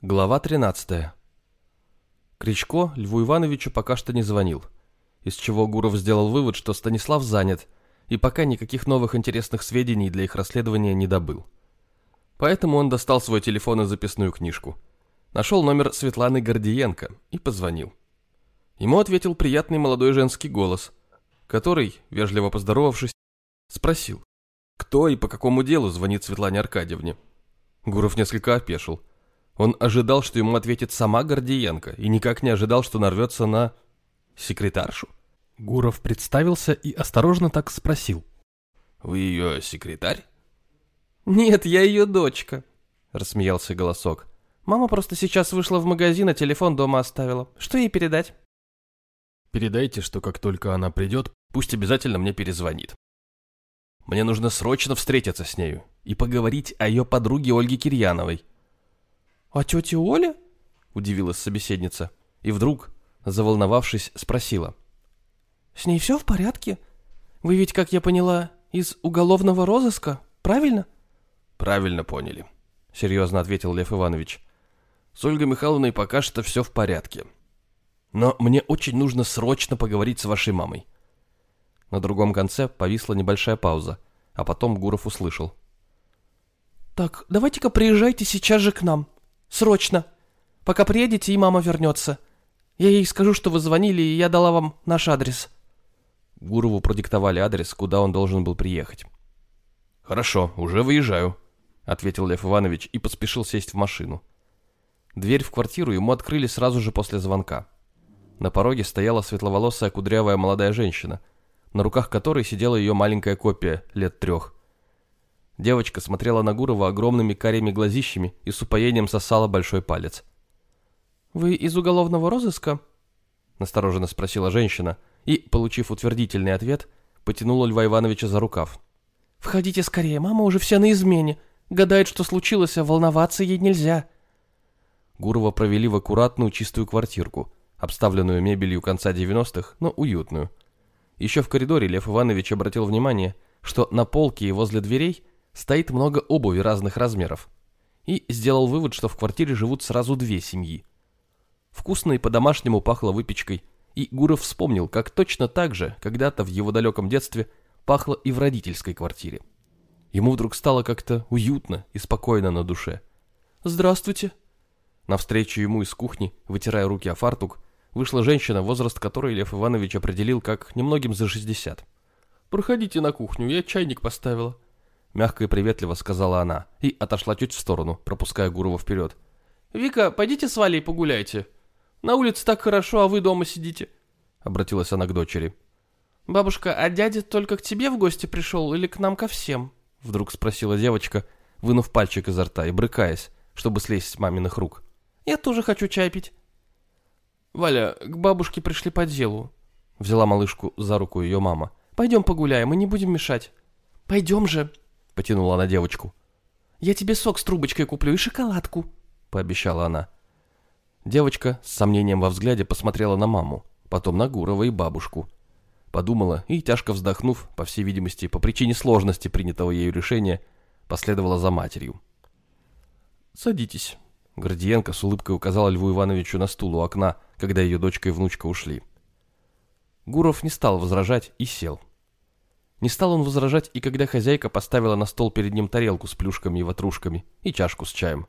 Глава 13. Кричко Льву Ивановичу пока что не звонил, из чего Гуров сделал вывод, что Станислав занят, и пока никаких новых интересных сведений для их расследования не добыл. Поэтому он достал свой телефон и записную книжку, нашел номер Светланы Гордиенко и позвонил. Ему ответил приятный молодой женский голос, который, вежливо поздоровавшись, спросил, кто и по какому делу звонит Светлане Аркадьевне. Гуров несколько опешил – он ожидал, что ему ответит сама Гордиенко, и никак не ожидал, что нарвется на... секретаршу. Гуров представился и осторожно так спросил. «Вы ее секретарь?» «Нет, я ее дочка», — рассмеялся голосок. «Мама просто сейчас вышла в магазин, а телефон дома оставила. Что ей передать?» «Передайте, что как только она придет, пусть обязательно мне перезвонит. Мне нужно срочно встретиться с нею и поговорить о ее подруге Ольге Кирьяновой. «А тетя Оля?» – удивилась собеседница. И вдруг, заволновавшись, спросила. «С ней все в порядке? Вы ведь, как я поняла, из уголовного розыска, правильно?» «Правильно поняли», – серьезно ответил Лев Иванович. «С Ольгой Михайловной пока что все в порядке. Но мне очень нужно срочно поговорить с вашей мамой». На другом конце повисла небольшая пауза, а потом Гуров услышал. «Так, давайте-ка приезжайте сейчас же к нам. Срочно. Пока приедете, и мама вернется. Я ей скажу, что вы звонили, и я дала вам наш адрес». Гурову продиктовали адрес, куда он должен был приехать. «Хорошо, уже выезжаю», — ответил Лев Иванович и поспешил сесть в машину. Дверь в квартиру ему открыли сразу же после звонка. На пороге стояла светловолосая кудрявая молодая женщина, на руках которой сидела ее маленькая копия лет трех. Девочка смотрела на Гурова огромными карими глазищами и с упоением сосала большой палец. «Вы из уголовного розыска?» Настороженно спросила женщина и, получив утвердительный ответ, потянула Льва Ивановича за рукав. «Входите скорее, мама уже вся на измене. Гадает, что случилось, а волноваться ей нельзя». Гурова провели в аккуратную чистую квартирку, обставленную мебелью конца 90-х, но уютную. Еще в коридоре Лев Иванович обратил внимание, что на полке и возле дверей стоит много обуви разных размеров. И сделал вывод, что в квартире живут сразу две семьи. Вкусно и по-домашнему пахло выпечкой, и Гуров вспомнил, как точно так же, когда-то в его далеком детстве, пахло и в родительской квартире. Ему вдруг стало как-то уютно и спокойно на душе. «Здравствуйте!» Навстречу ему из кухни, вытирая руки о фартук, вышла женщина, возраст которой Лев Иванович определил как немногим за 60. «Проходите на кухню, я чайник поставила», Мягко и приветливо сказала она и отошла чуть в сторону, пропуская Гурова вперед. «Вика, пойдите с Валей погуляйте. На улице так хорошо, а вы дома сидите», — обратилась она к дочери. «Бабушка, а дядя только к тебе в гости пришел или к нам ко всем?» Вдруг спросила девочка, вынув пальчик изо рта и брыкаясь, чтобы слезть с маминых рук. «Я тоже хочу чай пить». «Валя, к бабушке пришли по делу», — взяла малышку за руку ее мама. «Пойдем погуляем, мы не будем мешать». «Пойдем же», потянула она девочку. «Я тебе сок с трубочкой куплю и шоколадку», — пообещала она. Девочка с сомнением во взгляде посмотрела на маму, потом на Гурова и бабушку. Подумала и, тяжко вздохнув, по всей видимости, по причине сложности принятого ею решения, последовала за матерью. «Садитесь», — Гордиенко с улыбкой указала Льву Ивановичу на стул у окна, когда ее дочка и внучка ушли. Гуров не стал возражать и сел. Не стал он возражать и когда хозяйка поставила на стол перед ним тарелку с плюшками и ватрушками и чашку с чаем.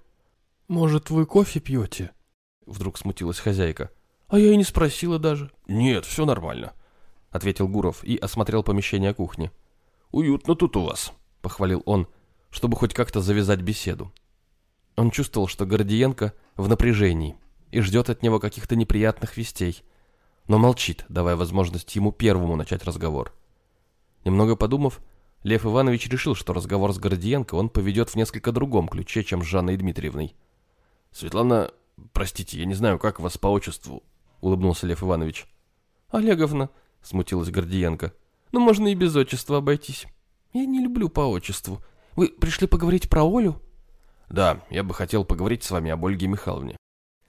«Может, вы кофе пьете?» Вдруг смутилась хозяйка. «А я и не спросила даже». «Нет, все нормально», — ответил Гуров и осмотрел помещение кухни. «Уютно тут у вас», — похвалил он, чтобы хоть как-то завязать беседу. Он чувствовал, что Гордиенко в напряжении и ждет от него каких-то неприятных вестей, но молчит, давая возможность ему первому начать разговор. Немного подумав, Лев Иванович решил, что разговор с Гордиенко он поведет в несколько другом ключе, чем с Жанной Дмитриевной. «Светлана, простите, я не знаю, как вас по отчеству», — улыбнулся Лев Иванович. «Олеговна», — смутилась Гордиенко, — «ну можно и без отчества обойтись. Я не люблю по отчеству. Вы пришли поговорить про Олю?» «Да, я бы хотел поговорить с вами об Ольге Михайловне».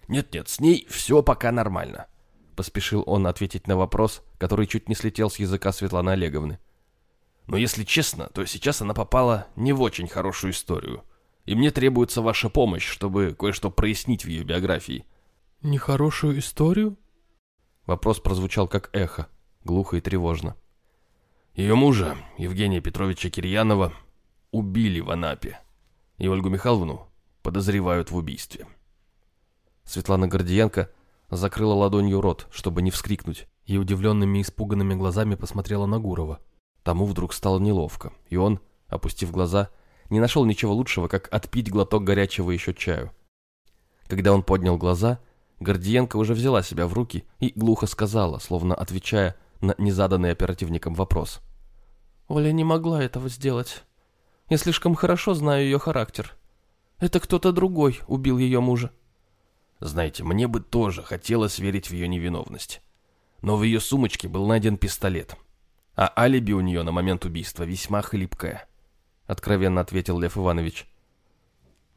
«Нет-нет, с ней все пока нормально», — поспешил он ответить на вопрос, который чуть не слетел с языка Светланы Олеговны. Но если честно, то сейчас она попала не в очень хорошую историю. и мне требуется ваша помощь, чтобы кое-что прояснить в ее биографии». «Нехорошую историю?» Вопрос прозвучал как эхо, глухо и тревожно. Ее мужа, Евгения Петровича Кирьянова, убили в Анапе, и Ольгу Михайловну подозревают в убийстве. Светлана Гордиенко закрыла ладонью рот, чтобы не вскрикнуть, и удивленными и испуганными глазами посмотрела на Гурова. Тому вдруг стало неловко, и он, опустив глаза, не нашел ничего лучшего, как отпить глоток горячего еще чаю. Когда он поднял глаза, Гордиенко уже взяла себя в руки и глухо сказала, словно отвечая на незаданный оперативником вопрос. «Оля не могла этого сделать. Я слишком хорошо знаю ее характер. Это кто-то другой убил ее мужа». Знаете, мне бы тоже хотелось верить в ее невиновность. Но в ее сумочке был найден пистолет. А алиби у нее на момент убийства весьма хлипкое. Откровенно ответил Лев Иванович.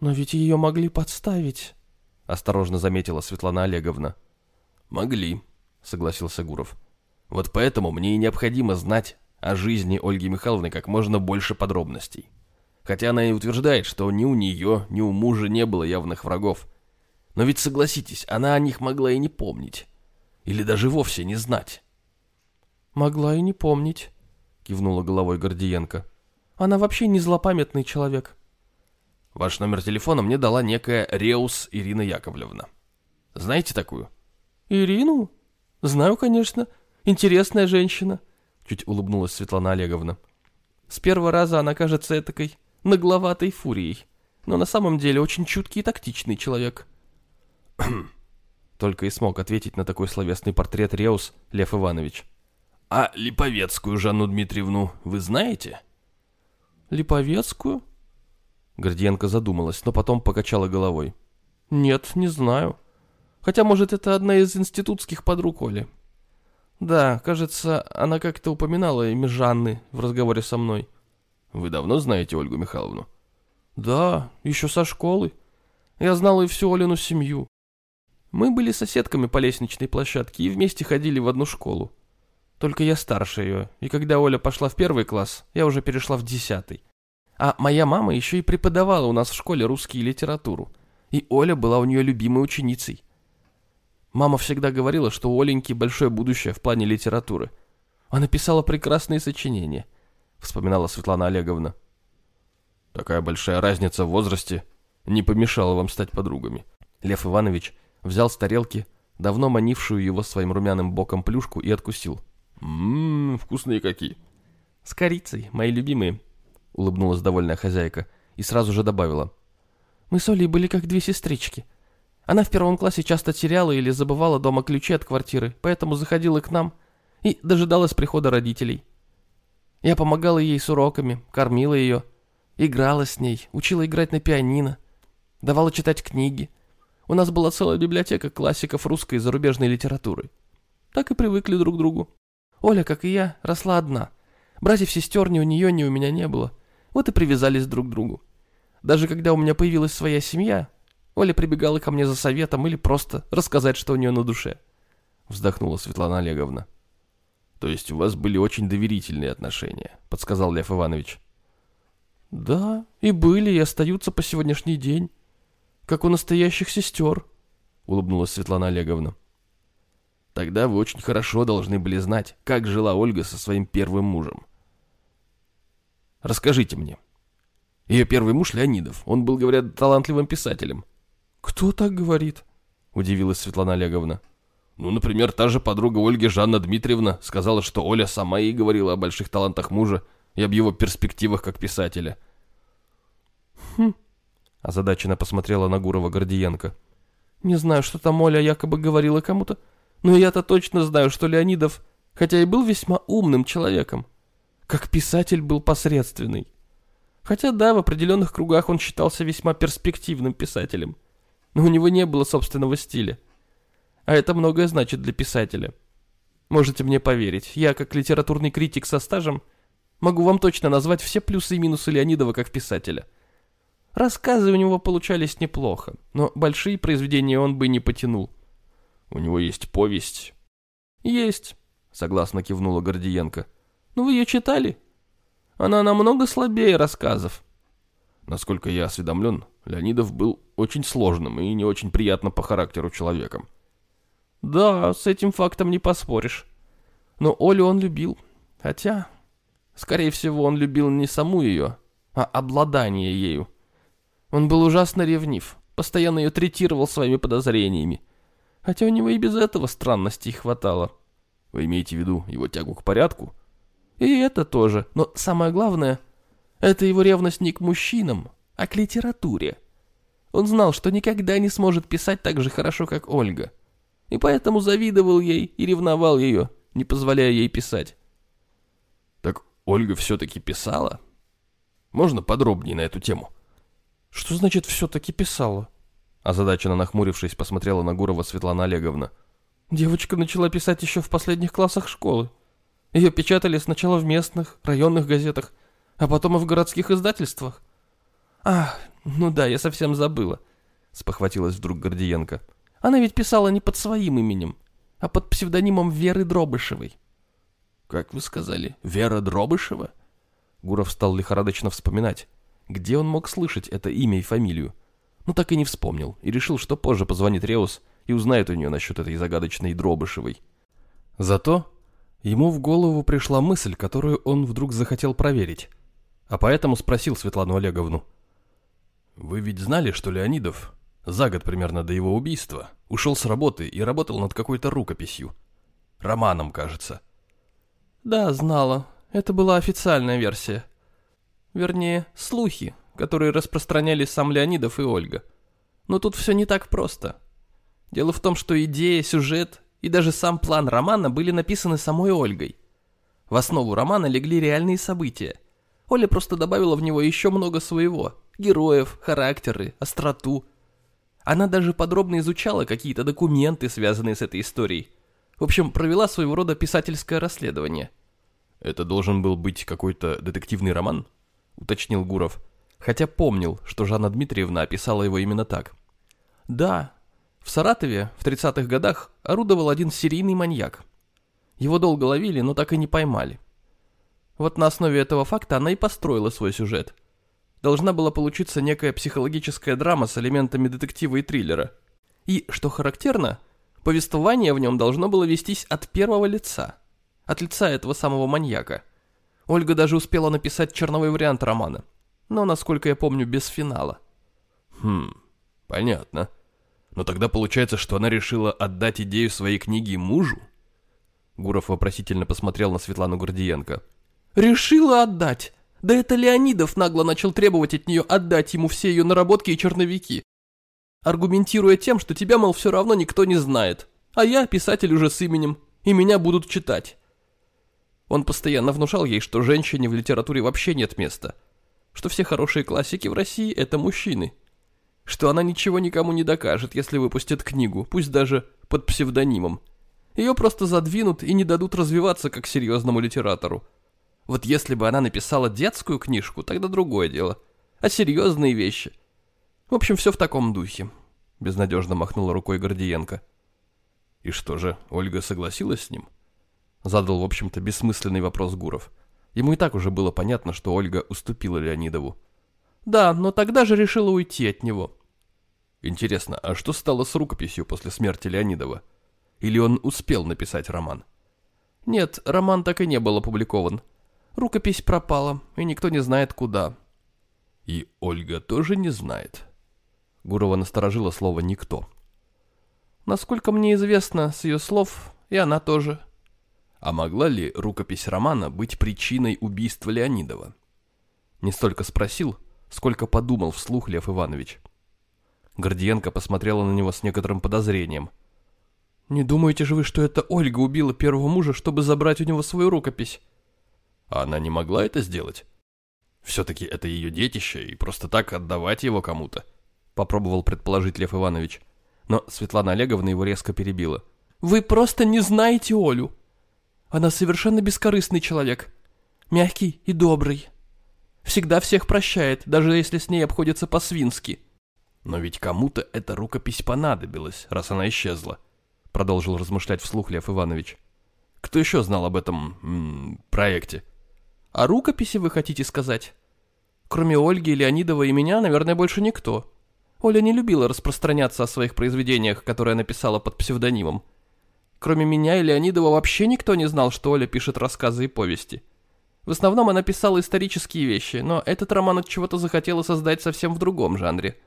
«Но ведь ее могли подставить», — осторожно заметила Светлана Олеговна. «Могли», — согласился Гуров. «Вот поэтому мне и необходимо знать о жизни Ольги Михайловны как можно больше подробностей. Хотя она и утверждает, что ни у нее, ни у мужа не было явных врагов. Но ведь согласитесь, она о них могла и не помнить. Или даже вовсе не знать. «Могла и не помнить», — кивнула головой Гордиенко. «Она вообще не злопамятный человек». «Ваш номер телефона мне дала некая Реус Ирина Яковлевна. Знаете такую?» «Ирину? Знаю, конечно. Интересная женщина», — чуть улыбнулась Светлана Олеговна. «С первого раза она кажется этакой нагловатой фурией, но на самом деле очень чуткий и тактичный человек». Только и смог ответить на такой словесный портрет Реус Лев Иванович. «А Липовецкую Жанну Дмитриевну вы знаете?» «Липовецкую?» Гордиенко задумалась, но потом покачала головой. «Нет, не знаю. Хотя, может, это одна из институтских подруг Оли. Да, кажется, она как-то упоминала имя Жанны в разговоре со мной». «Вы давно знаете Ольгу Михайловну?» «Да, еще со школы. Я знала и всю Олину семью. Мы были соседками по лестничной площадке и вместе ходили в одну школу. Только я старше ее, и когда Оля пошла в первый класс, я уже перешла в десятый. А моя мама еще и преподавала у нас в школе русский и литературу. И Оля была у нее любимой ученицей. Мама всегда говорила, что у Оленьки большое будущее в плане литературы. Она писала прекрасные сочинения, вспоминала Светлана Олеговна. Такая большая разница в возрасте не помешала вам стать подругами. Лев Иванович взял с тарелки давно манившую его своим румяным боком плюшку и откусил. «Ммм, вкусные какие!» «С корицей, мои любимые», — улыбнулась довольная хозяйка и сразу же добавила. «Мы с Олей были как две сестрички. Она в первом классе часто теряла или забывала дома ключи от квартиры, поэтому заходила к нам и дожидалась прихода родителей. Я помогала ей с уроками, кормила ее, играла с ней, учила играть на пианино, давала читать книги, у нас была целая библиотека классиков русской и зарубежной литературы. Так и привыкли друг к другу. Оля, как и я, росла одна. Братьев-сестер ни у нее, ни у меня не было. Вот и привязались друг к другу. Даже когда у меня появилась своя семья, Оля прибегала ко мне за советом или просто рассказать, что у нее на душе. Вздохнула Светлана Олеговна. То есть у вас были очень доверительные отношения, подсказал Лев Иванович. Да, и были, и остаются по сегодняшний день как у настоящих сестер», — улыбнулась Светлана Олеговна. «Тогда вы очень хорошо должны были знать, как жила Ольга со своим первым мужем. Расскажите мне. Ее первый муж Леонидов, он был, говорят, талантливым писателем». «Кто так говорит?» — удивилась Светлана Олеговна. Ну, например, та же подруга Ольги Жанна Дмитриевна сказала, что Оля сама ей говорила о больших талантах мужа и об его перспективах как писателя. «Хм, Озадаченно посмотрела на Гурова Гордиенко. «Не знаю, что там Оля якобы говорила кому-то, но я-то точно знаю, что Леонидов, хотя и был весьма умным человеком, как писатель был посредственный. Хотя да, в определенных кругах он считался весьма перспективным писателем, но у него не было собственного стиля. А это многое значит для писателя. Можете мне поверить, я, как литературный критик со стажем, могу вам точно назвать все плюсы и минусы Леонидова как писателя – Рассказы у него получались неплохо, но большие произведения он бы не потянул. У него есть повесть? Есть, согласно кивнула Гордиенко. Ну вы ее читали? Она намного слабее рассказов. Насколько я осведомлен, Леонидов был очень сложным и не очень приятно по характеру человеком. Да, с этим фактом не поспоришь. Но Олю он любил. Хотя, скорее всего, он любил не саму ее, а обладание ею. Он был ужасно ревнив, постоянно ее третировал своими подозрениями. Хотя у него и без этого странностей хватало. Вы имеете в виду его тягу к порядку? И это тоже. Но самое главное, это его ревность не к мужчинам, а к литературе. Он знал, что никогда не сможет писать так же хорошо, как Ольга. И поэтому завидовал ей и ревновал ее, не позволяя ей писать. Так Ольга все-таки писала? Можно подробнее на эту тему? Что значит все-таки писала? Озадаченно нахмурившись, посмотрела на Гурова Светлана Олеговна. Девочка начала писать еще в последних классах школы. Ее печатали сначала в местных, районных газетах, а потом и в городских издательствах. Ах, ну да, я совсем забыла, спохватилась вдруг Гордиенко. Она ведь писала не под своим именем, а под псевдонимом Веры Дробышевой. Как вы сказали, Вера Дробышева? Гуров стал лихорадочно вспоминать, где он мог слышать это имя и фамилию. Но так и не вспомнил, и решил, что позже позвонит Реус и узнает у нее насчет этой загадочной Дробышевой. Зато ему в голову пришла мысль, которую он вдруг захотел проверить, а поэтому спросил Светлану Олеговну. «Вы ведь знали, что Леонидов, за год примерно до его убийства, ушел с работы и работал над какой-то рукописью? Романом, кажется». «Да, знала. Это была официальная версия. Вернее, слухи, которые распространяли сам Леонидов и Ольга. Но тут все не так просто. Дело в том, что идея, сюжет и даже сам план романа были написаны самой Ольгой. В основу романа легли реальные события. Оля просто добавила в него еще много своего. Героев, характеры, остроту. Она даже подробно изучала какие-то документы, связанные с этой историей. В общем, провела своего рода писательское расследование. «Это должен был быть какой-то детективный роман?» — уточнил Гуров хотя помнил, что Жанна Дмитриевна описала его именно так. Да, в Саратове в 30-х годах орудовал один серийный маньяк. Его долго ловили, но так и не поймали. Вот на основе этого факта она и построила свой сюжет. Должна была получиться некая психологическая драма с элементами детектива и триллера. И, что характерно, повествование в нем должно было вестись от первого лица. От лица этого самого маньяка. Ольга даже успела написать черновой вариант романа – но, насколько я помню, без финала. Хм, понятно. Но тогда получается, что она решила отдать идею своей книги мужу? Гуров вопросительно посмотрел на Светлану Гордиенко. «Решила отдать? Да это Леонидов нагло начал требовать от нее отдать ему все ее наработки и черновики. Аргументируя тем, что тебя, мол, все равно никто не знает. А я писатель уже с именем, и меня будут читать. Он постоянно внушал ей, что женщине в литературе вообще нет места – что все хорошие классики в России – это мужчины. Что она ничего никому не докажет, если выпустит книгу, пусть даже под псевдонимом. Ее просто задвинут и не дадут развиваться как серьезному литератору. Вот если бы она написала детскую книжку, тогда другое дело. А серьезные вещи. В общем, все в таком духе. Безнадежно махнула рукой Гордиенко. И что же, Ольга согласилась с ним? Задал, в общем-то, бессмысленный вопрос Гуров. Ему и так уже было понятно, что Ольга уступила Леонидову. Да, но тогда же решила уйти от него. Интересно, а что стало с рукописью после смерти Леонидова? Или он успел написать роман? Нет, роман так и не был опубликован. Рукопись пропала, и никто не знает куда. И Ольга тоже не знает. Гурова насторожила слово «никто». Насколько мне известно, с ее слов, и она тоже. А могла ли рукопись романа быть причиной убийства Леонидова? Не столько спросил, сколько подумал вслух Лев Иванович. Гордиенко посмотрела на него с некоторым подозрением. «Не думаете же вы, что это Ольга убила первого мужа, чтобы забрать у него свою рукопись?» А она не могла это сделать? Все-таки это ее детище, и просто так отдавать его кому-то. Попробовал предположить Лев Иванович. Но Светлана Олеговна его резко перебила. «Вы просто не знаете Олю. Она совершенно бескорыстный человек. Мягкий и добрый. Всегда всех прощает, даже если с ней обходится по-свински. Но ведь кому-то эта рукопись понадобилась, раз она исчезла, продолжил размышлять вслух Лев Иванович. Кто еще знал об этом м -м, проекте? О рукописи вы хотите сказать? Кроме Ольги, Леонидова и меня, наверное, больше никто. Оля не любила распространяться о своих произведениях, которые она писала под псевдонимом. Кроме меня и Леонидова вообще никто не знал, что Оля пишет рассказы и повести. В основном она писала исторические вещи, но этот роман от чего-то захотела создать совсем в другом жанре.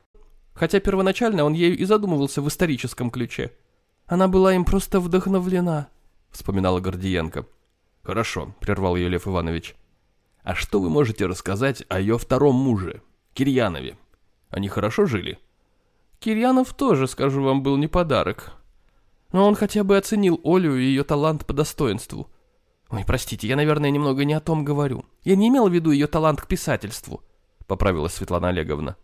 Хотя первоначально он ею и задумывался в историческом ключе. Она была им просто вдохновлена, вспоминала Гордиенко. Хорошо, прервал ее Лев Иванович. А что вы можете рассказать о ее втором муже, Кирьянове? Они хорошо жили? Кирьянов тоже, скажу вам, был не подарок. Но он хотя бы оценил Олю и ее талант по достоинству – Ой, простите, я, наверное, немного не о том говорю. Я не имел в виду ее талант к писательству, поправилась Светлана Олеговна.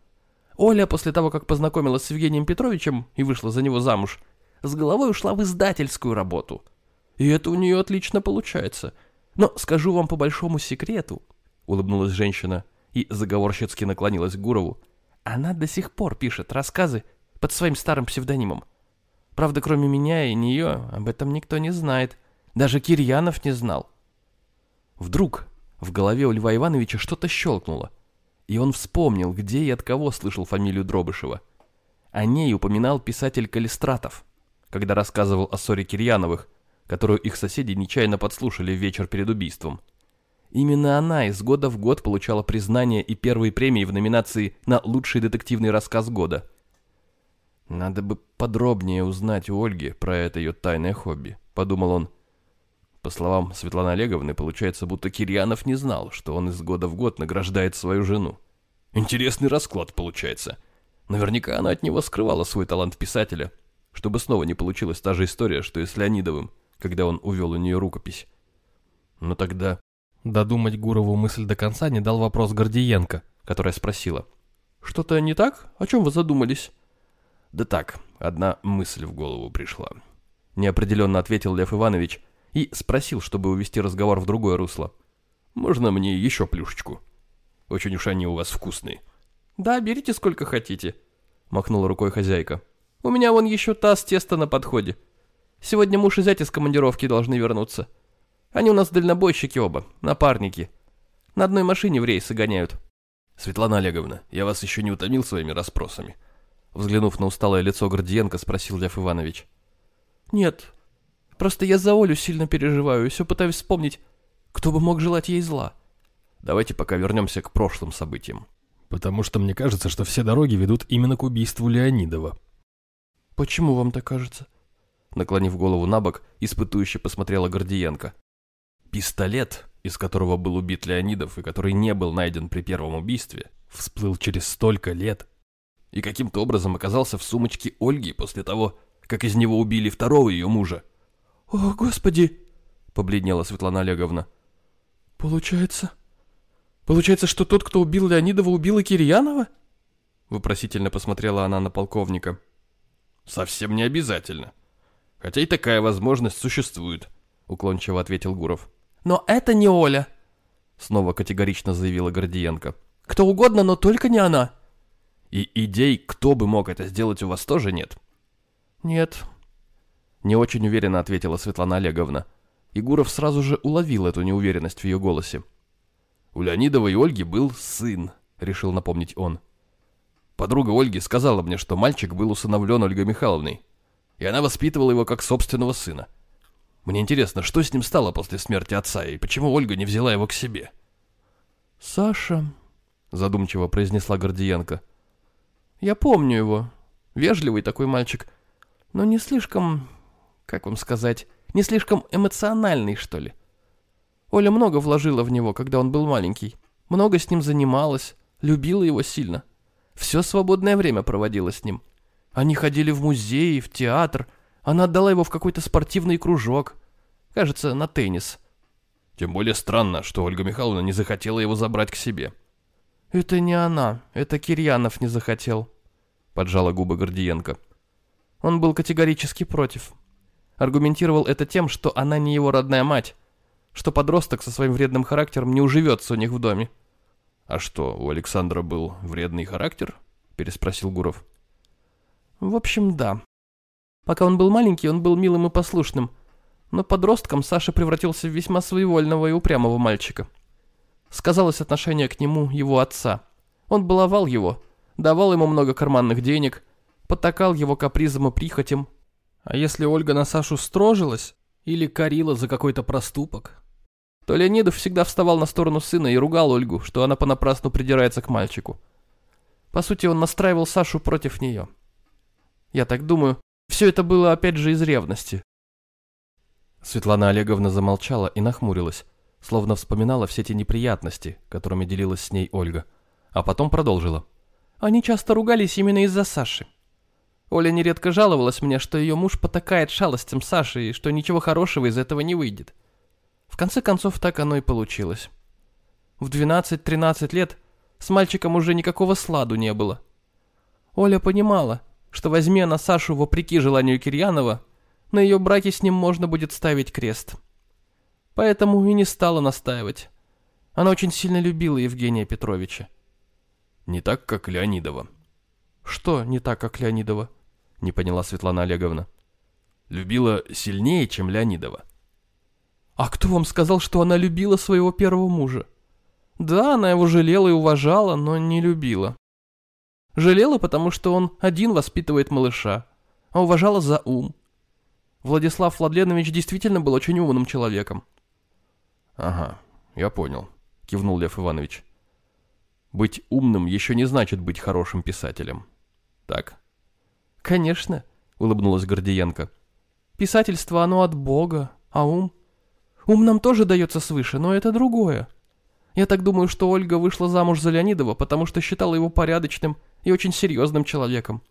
Оля, после того, как познакомилась с Евгением Петровичем и вышла за него замуж, с головой ушла в издательскую работу. И это у нее отлично получается. Но скажу вам по большому секрету, улыбнулась женщина и заговорщицки наклонилась к Гурову. Она до сих пор пишет рассказы под своим старым псевдонимом. Правда, кроме меня и нее, об этом никто не знает. Даже Кирьянов не знал. Вдруг в голове у Льва Ивановича что-то щелкнуло, и он вспомнил, где и от кого слышал фамилию Дробышева. О ней упоминал писатель Калистратов, когда рассказывал о ссоре Кирьяновых, которую их соседи нечаянно подслушали вечер перед убийством. Именно она из года в год получала признание и первые премии в номинации на лучший детективный рассказ года. «Надо бы подробнее узнать у Ольги про это ее тайное хобби», — подумал он. По словам Светланы Олеговны, получается, будто Кирьянов не знал, что он из года в год награждает свою жену. Интересный расклад получается. Наверняка она от него скрывала свой талант писателя, чтобы снова не получилась та же история, что и с Леонидовым, когда он увел у нее рукопись. Но тогда... Додумать Гурову мысль до конца не дал вопрос Гордиенко, которая спросила. «Что-то не так? О чем вы задумались?» «Да так, одна мысль в голову пришла», — неопределенно ответил Лев Иванович, — и спросил, чтобы увести разговор в другое русло. «Можно мне еще плюшечку? Очень уж они у вас вкусные». «Да, берите сколько хотите», — махнула рукой хозяйка. «У меня вон еще таз теста на подходе. Сегодня муж и зять из командировки должны вернуться. Они у нас дальнобойщики оба, напарники. На одной машине в рейсы гоняют». «Светлана Олеговна, я вас еще не утомил своими расспросами?» Взглянув на усталое лицо Гордиенко, спросил Лев Иванович. «Нет, Просто я за Олю сильно переживаю и все пытаюсь вспомнить, кто бы мог желать ей зла. Давайте пока вернемся к прошлым событиям. Потому что мне кажется, что все дороги ведут именно к убийству Леонидова. Почему вам так кажется? Наклонив голову на бок, испытующе посмотрела Гордиенко. Пистолет, из которого был убит Леонидов и который не был найден при первом убийстве, всплыл через столько лет и каким-то образом оказался в сумочке Ольги после того, как из него убили второго ее мужа. «О, Господи!» — побледнела Светлана Олеговна. «Получается... Получается, что тот, кто убил Леонидова, убил и Кирьянова?» Вопросительно посмотрела она на полковника. «Совсем не обязательно. Хотя и такая возможность существует», — уклончиво ответил Гуров. «Но это не Оля», — снова категорично заявила Гордиенко. «Кто угодно, но только не она». «И идей, кто бы мог это сделать, у вас тоже нет?» «Нет, не очень уверенно ответила Светлана Олеговна. Игуров сразу же уловил эту неуверенность в ее голосе. «У Леонидова и Ольги был сын», — решил напомнить он. Подруга Ольги сказала мне, что мальчик был усыновлен Ольгой Михайловной, и она воспитывала его как собственного сына. Мне интересно, что с ним стало после смерти отца, и почему Ольга не взяла его к себе?» «Саша», — задумчиво произнесла Гордиенко. «Я помню его. Вежливый такой мальчик, но не слишком как вам сказать, не слишком эмоциональный, что ли. Оля много вложила в него, когда он был маленький. Много с ним занималась, любила его сильно. Все свободное время проводила с ним. Они ходили в музей, в театр. Она отдала его в какой-то спортивный кружок. Кажется, на теннис. Тем более странно, что Ольга Михайловна не захотела его забрать к себе. Это не она, это Кирьянов не захотел, поджала губы Гордиенко. Он был категорически против. Аргументировал это тем, что она не его родная мать, что подросток со своим вредным характером не уживется у них в доме. «А что, у Александра был вредный характер?» – переспросил Гуров. «В общем, да. Пока он был маленький, он был милым и послушным, но подростком Саша превратился в весьма своевольного и упрямого мальчика. Сказалось отношение к нему его отца, Он баловал его, давал ему много карманных денег, потакал его капризом и прихотям. А если Ольга на Сашу строжилась или корила за какой-то проступок, то Леонидов всегда вставал на сторону сына и ругал Ольгу, что она понапрасну придирается к мальчику. По сути, он настраивал Сашу против нее. Я так думаю, все это было опять же из ревности. Светлана Олеговна замолчала и нахмурилась, словно вспоминала все те неприятности, которыми делилась с ней Ольга, а потом продолжила. Они часто ругались именно из-за Саши. Оля нередко жаловалась мне, что ее муж потакает шалостям Саши и что ничего хорошего из этого не выйдет. В конце концов, так оно и получилось. В 12-13 лет с мальчиком уже никакого сладу не было. Оля понимала, что возьми она Сашу вопреки желанию Кирьянова, на ее браке с ним можно будет ставить крест. Поэтому и не стала настаивать. Она очень сильно любила Евгения Петровича. Не так, как Леонидова. Что не так, как Леонидова? Не поняла Светлана Олеговна. Любила сильнее, чем Леонидова. А кто вам сказал, что она любила своего первого мужа? Да, она его жалела и уважала, но не любила. Жалела, потому что он один воспитывает малыша, а уважала за ум. Владислав Владленович действительно был очень умным человеком. «Ага, я понял», — кивнул Лев Иванович. «Быть умным еще не значит быть хорошим писателем. Так?» «Конечно», — улыбнулась Гордиенко. «Писательство оно от Бога, а ум...» Ум нам тоже дается свыше, но это другое. Я так думаю, что Ольга вышла замуж за Леонидова, потому что считала его порядочным и очень серьезным человеком.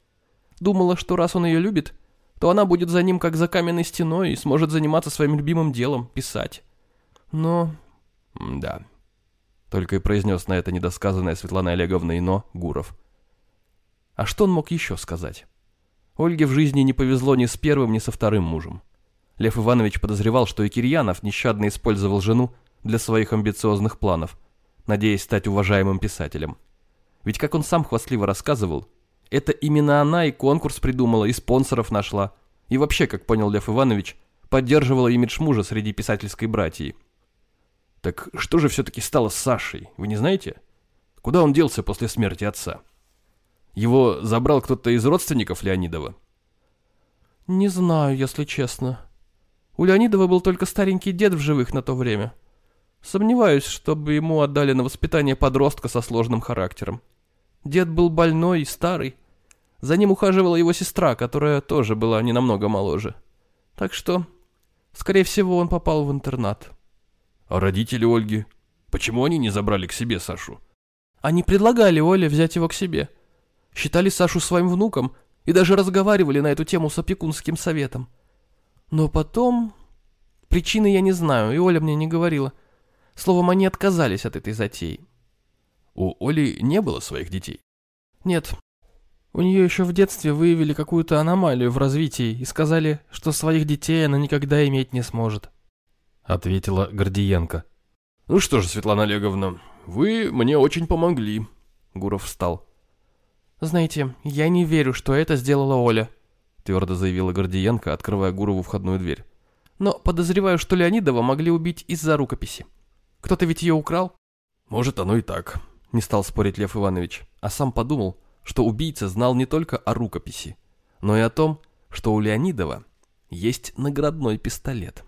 Думала, что раз он ее любит, то она будет за ним как за каменной стеной и сможет заниматься своим любимым делом – писать. Но... да. Только и произнес на это недосказанное Светлана Олеговна Ино Гуров. А что он мог еще сказать? Ольге в жизни не повезло ни с первым, ни со вторым мужем. Лев Иванович подозревал, что и Кирьянов нещадно использовал жену для своих амбициозных планов, надеясь стать уважаемым писателем. Ведь, как он сам хвастливо рассказывал, это именно она и конкурс придумала, и спонсоров нашла, и вообще, как понял Лев Иванович, поддерживала имидж мужа среди писательской братьи. Так что же все-таки стало с Сашей, вы не знаете? Куда он делся после смерти отца? Его забрал кто-то из родственников Леонидова? Не знаю, если честно. У Леонидова был только старенький дед в живых на то время. Сомневаюсь, чтобы ему отдали на воспитание подростка со сложным характером. Дед был больной и старый. За ним ухаживала его сестра, которая тоже была не намного моложе. Так что, скорее всего, он попал в интернат. А родители Ольги? Почему они не забрали к себе Сашу? Они предлагали Оле взять его к себе. Считали Сашу своим внуком и даже разговаривали на эту тему с опекунским советом. Но потом... Причины я не знаю, и Оля мне не говорила. Словом, они отказались от этой затеи. У Оли не было своих детей? Нет. У нее еще в детстве выявили какую-то аномалию в развитии и сказали, что своих детей она никогда иметь не сможет. Ответила Гордиенко. Ну что же, Светлана Олеговна, вы мне очень помогли. Гуров встал. Знаете, я не верю, что это сделала Оля. — твердо заявила Гордиенко, открывая Гурову входную дверь. «Но подозреваю, что Леонидова могли убить из-за рукописи. Кто-то ведь ее украл?» «Может, оно и так», — не стал спорить Лев Иванович, а сам подумал, что убийца знал не только о рукописи, но и о том, что у Леонидова есть наградной пистолет.